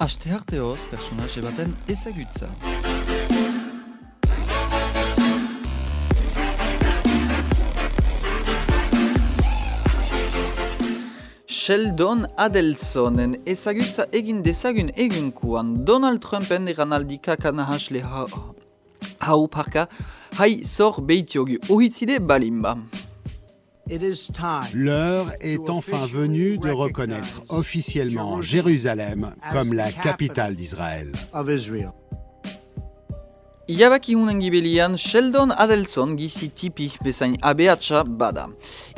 Aste arteoz, personaje baten ezagutza. Sheldon Adelsonen ezagutza egin dezagun egunkuan Donald Trumpen eranaldi kakana hasle ha hau parka hai zor beitiogu ohitzide balimba. L'heure est enfin venue de reconnaître officiellement Jérusalem comme la capitale d'Israël. Iabaki hunen gibelian Sheldon Adelson gizi tipi bezain abeatsa bada.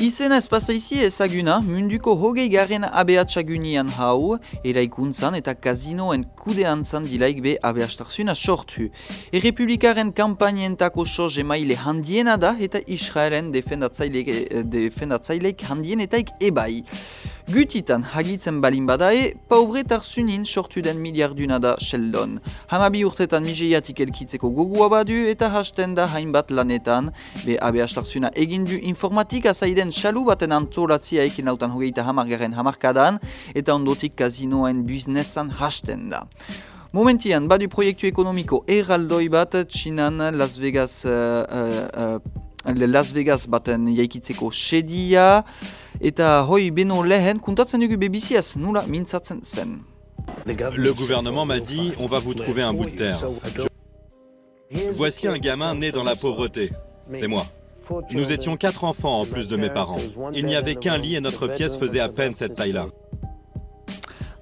Izena espazaizi ezaguna munduko hogei garen abeatsa gunian hau, eraikuntzan eta kazinoen kudeantzan dilaik be abeastarzuna sortu. Errepublikaren kampainentako soz emaile handiena da eta Israelen defendatzailek, defendatzailek handienetaik ebai. Gutitan hagitzen balin badae, paubretar zunin sortu den miliarduna da Sheldon. Hamabi urtetan migeiatik elkitzeko gogua badu eta hasten da hainbat lanetan, be abeastarzuna egin du informatika zaiden xalu baten antolatzia ekin lautan hogeita hamargaren hamarkadan eta ondotik kazinoen biznesan hasten da. Momentian, badu proiektu ekonomiko erraldoi bat, Txinan Las Vegas uh, uh, uh, Las Vegas baten jaikitzeko sedia, hoi beno lehen. Le gouvernement m'a dit on va vous trouver un bout de terre. Voici un gamin né dans la pauvreté. C'est moi. Nous étions quatre enfants en plus de mes parents. Il n'y avait qu'un lit et notre pièce faisait à peine cette taille-là.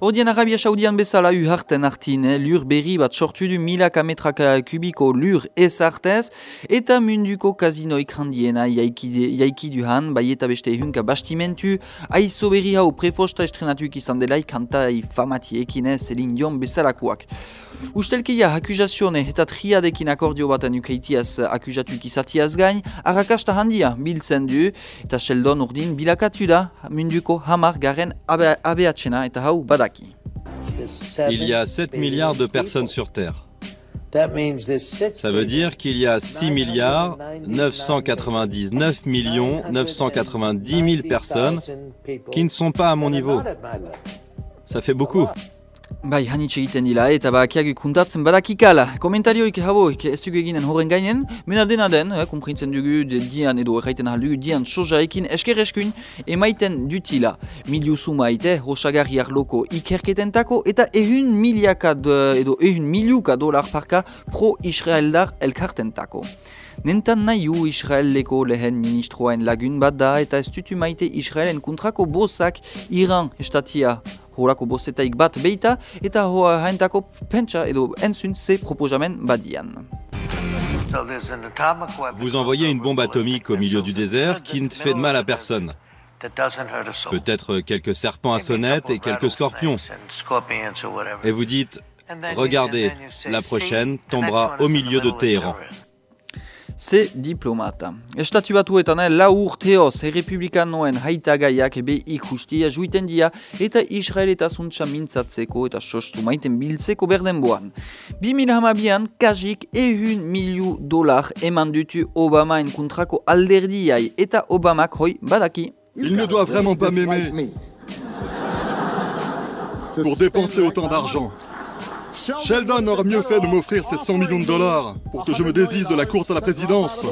Odien Arabia Saudian bezala uharten artin, lur berri bat sortu du milaka metraka kubiko lur ezartez, eta munduko kazinoik handiena jaiki, jaiki duhan, bai eta beste ehunka bastimentu, aizo berri hau prefosta estrenatuik izan delaik kantai famatiekin Celine Dion bezalakoak. Ustelkeia akuzazione eta triadekin akordio baten ukeitiaz akuzatuik izatiaz gain, arrakasta handia biltzen du, eta Sheldon urdin bilakatu da munduko hamar garen abe, abeatzena eta hau Il y a 7 milliards de personnes sur Terre. Ça veut dire qu'il y a 6 milliards 999 millions 990 000 personnes qui ne sont pas à mon niveau. Ça fait beaucoup. Bai, hanitz egiten dila eta bakiak kuntatzen badakikala. Komentarioik haboik ez dugu eginen horren gainen, mena dena den, eh, komprintzen dugu de dian edo erraiten ahal dugu dian sojaekin esker eskuin emaiten dutila. Miliu sumaite, rosagarri arloko ikerketentako eta ehun miliaka edo ehun miliuka dolar parka pro-israeldar elkartentako. Nentan nahi u Israeleko lehen ministroaen lagun bat da eta ez dutu maite Israelen kontrako bozak Iran estatia Vous envoyez une bombe atomique au milieu du désert qui ne fait de mal à personne. Peut-être quelques serpents à sonnette et quelques scorpions. Et vous dites, regardez, la prochaine tombera au milieu de Téhéran. Ze diplomata. Estatu batuetan eh, lau urteoz errepublikanoen haitagaiak be ikustia juiten dia eta Israel eta zuntza mintzatzeko eta sostu maiten biltzeko berdenboan. 2012an kajik ehun miliu dolar eman dutu Obamaen kontrako alderdiai eta Obamak hoi badaki. Il ne doit vraiment pas m'aimer pour dépenser autant d'argent. Sheldon aurait mieux fait de m'offrir ces 100 millions de dollars pour que je me désiste de la course à la présidence.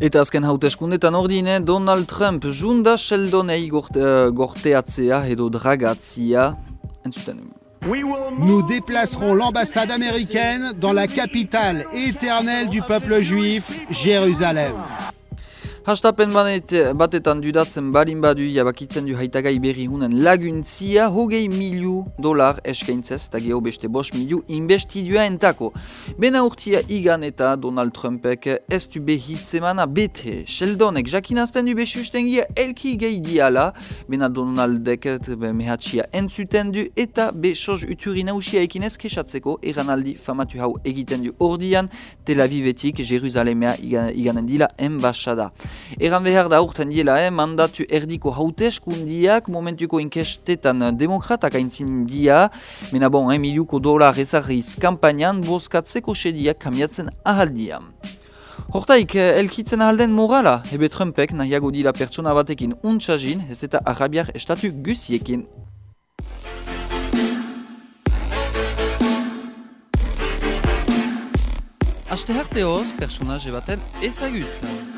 Eta azken hauteskundetan ordine Donald Trump junda Sheldonei gorte, uh, gorteatzea edo dragatzia entzuten. Nous déplacerons l'ambassade américaine dans la capitale éternelle du peuple juif, Jérusalem. Hastapen batetan dudatzen balin badu jabakitzen du haitagai berri hunen laguntzia hogei miliu dolar eskaintzez eta geho beste bos miliu investidua entako. Bena urtia igan eta Donald Trumpek ez du behitzemana bete. Sheldonek jakinazten du besustengia elki gehi diala, bena Donaldek mehatxia entzuten du eta besoz uturi nausia ekin ez eranaldi famatu hau egiten du ordian Tel Avivetik Jeruzalemea iganen dila embasada. Eran behar da urten diela, eh, mandatu erdiko hauteskundiak momentuko inkestetan demokratak aintzin dia, mena bon, eh, miliuko dolar ezarriz kampainan boskatzeko sediak kamiatzen ahaldia. Hortaik, eh, elkitzen ahalden morala, ebe Trumpek nahiago dila pertsona batekin untsazin, ez eta arabiar estatu gusiekin. Aste harteoz, personaje baten ezagutzen.